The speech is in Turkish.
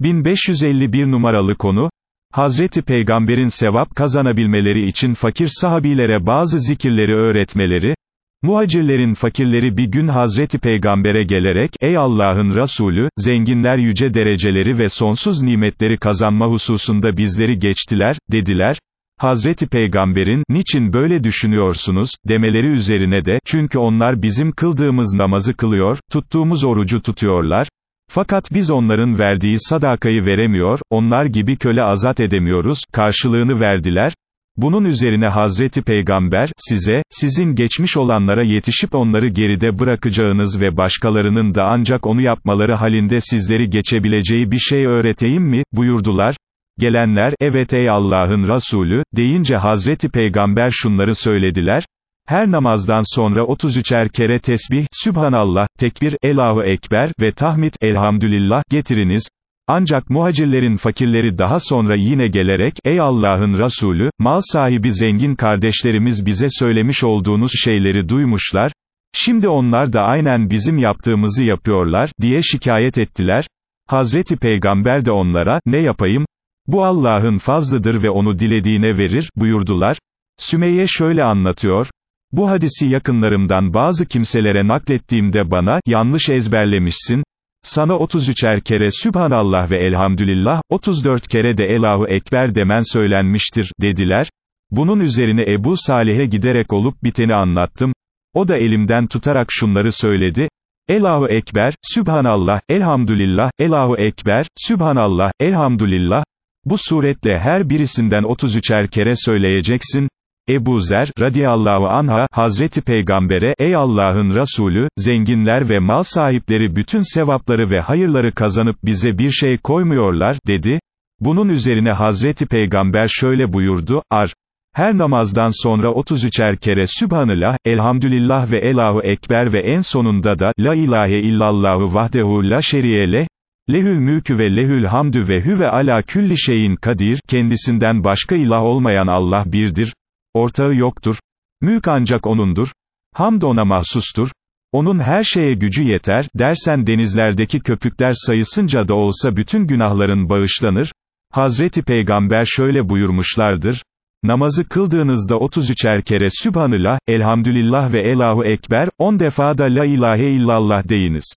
1551 numaralı konu, Hazreti Peygamber'in sevap kazanabilmeleri için fakir sahabilere bazı zikirleri öğretmeleri, Muhacirlerin fakirleri bir gün Hazreti Peygamber'e gelerek, ey Allah'ın Resulü, zenginler yüce dereceleri ve sonsuz nimetleri kazanma hususunda bizleri geçtiler, dediler, Hazreti Peygamber'in, niçin böyle düşünüyorsunuz, demeleri üzerine de, çünkü onlar bizim kıldığımız namazı kılıyor, tuttuğumuz orucu tutuyorlar, fakat biz onların verdiği sadakayı veremiyor, onlar gibi köle azat edemiyoruz, karşılığını verdiler, bunun üzerine Hazreti Peygamber, size, sizin geçmiş olanlara yetişip onları geride bırakacağınız ve başkalarının da ancak onu yapmaları halinde sizleri geçebileceği bir şey öğreteyim mi, buyurdular. Gelenler, evet ey Allah'ın Resulü, deyince Hazreti Peygamber şunları söylediler, her namazdan sonra 33'er kere tesbih, Sübhanallah, tekbir, Elahu Ekber ve tahmid, Elhamdülillah, getiriniz, ancak muhacirlerin fakirleri daha sonra yine gelerek, ey Allah'ın Resulü, mal sahibi zengin kardeşlerimiz bize söylemiş olduğunuz şeyleri duymuşlar, şimdi onlar da aynen bizim yaptığımızı yapıyorlar, diye şikayet ettiler, Hazreti Peygamber de onlara, ne yapayım, bu Allah'ın fazlıdır ve onu dilediğine verir, buyurdular, Sümeyye şöyle anlatıyor, bu hadisi yakınlarımdan bazı kimselere naklettiğimde bana, yanlış ezberlemişsin, sana 33'er kere Sübhanallah ve Elhamdülillah, 34 kere de Elahu Ekber demen söylenmiştir, dediler. Bunun üzerine Ebu Salih'e giderek olup biteni anlattım. O da elimden tutarak şunları söyledi. Elahu Ekber, Sübhanallah, Elhamdülillah, Elahu Ekber, Sübhanallah, Elhamdülillah. Bu suretle her birisinden 33'er kere söyleyeceksin. Ebu Zer, radiyallahu anha, Hazreti Peygamber'e, ey Allah'ın Resulü, zenginler ve mal sahipleri bütün sevapları ve hayırları kazanıp bize bir şey koymuyorlar, dedi. Bunun üzerine Hazreti Peygamber şöyle buyurdu, ar, her namazdan sonra 33'er kere Sübhanallah, Elhamdülillah ve Elahu Ekber ve en sonunda da, La ilahe illallahu vahdehu la şeriyele, Lehül mülkü ve lehül hamdü ve hüve ala külli şeyin kadir, kendisinden başka ilah olmayan Allah birdir, Ortağı yoktur. Mülk ancak O'nundur. Hamd O'na mahsustur. Onun her şeye gücü yeter, dersen denizlerdeki köpükler sayısınca da olsa bütün günahların bağışlanır. Hazreti Peygamber şöyle buyurmuşlardır. Namazı kıldığınızda 33'er kere Sübhanallah, Elhamdülillah ve Elahu Ekber, 10 defa da La ilahe illallah deyiniz.